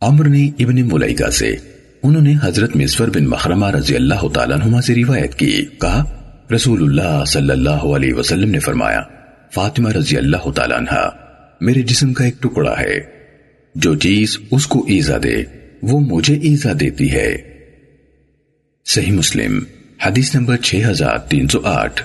عمر نے ابن ملائکہ سے، انہوں نے حضرت مصور بن مخرمہ رضی اللہ تعالیٰ عنہ سے روایت کی۔ کہا، رسول اللہ صلی اللہ علیہ وسلم نے فرمایا، فاطمہ رضی اللہ تعالیٰ عنہ میرے جسم کا ایک ٹکڑا ہے۔ جو چیز اس کو ایزا دے، وہ مجھے ایزا دیتی ہے۔ صحیح مسلم، حدیث نمبر 6308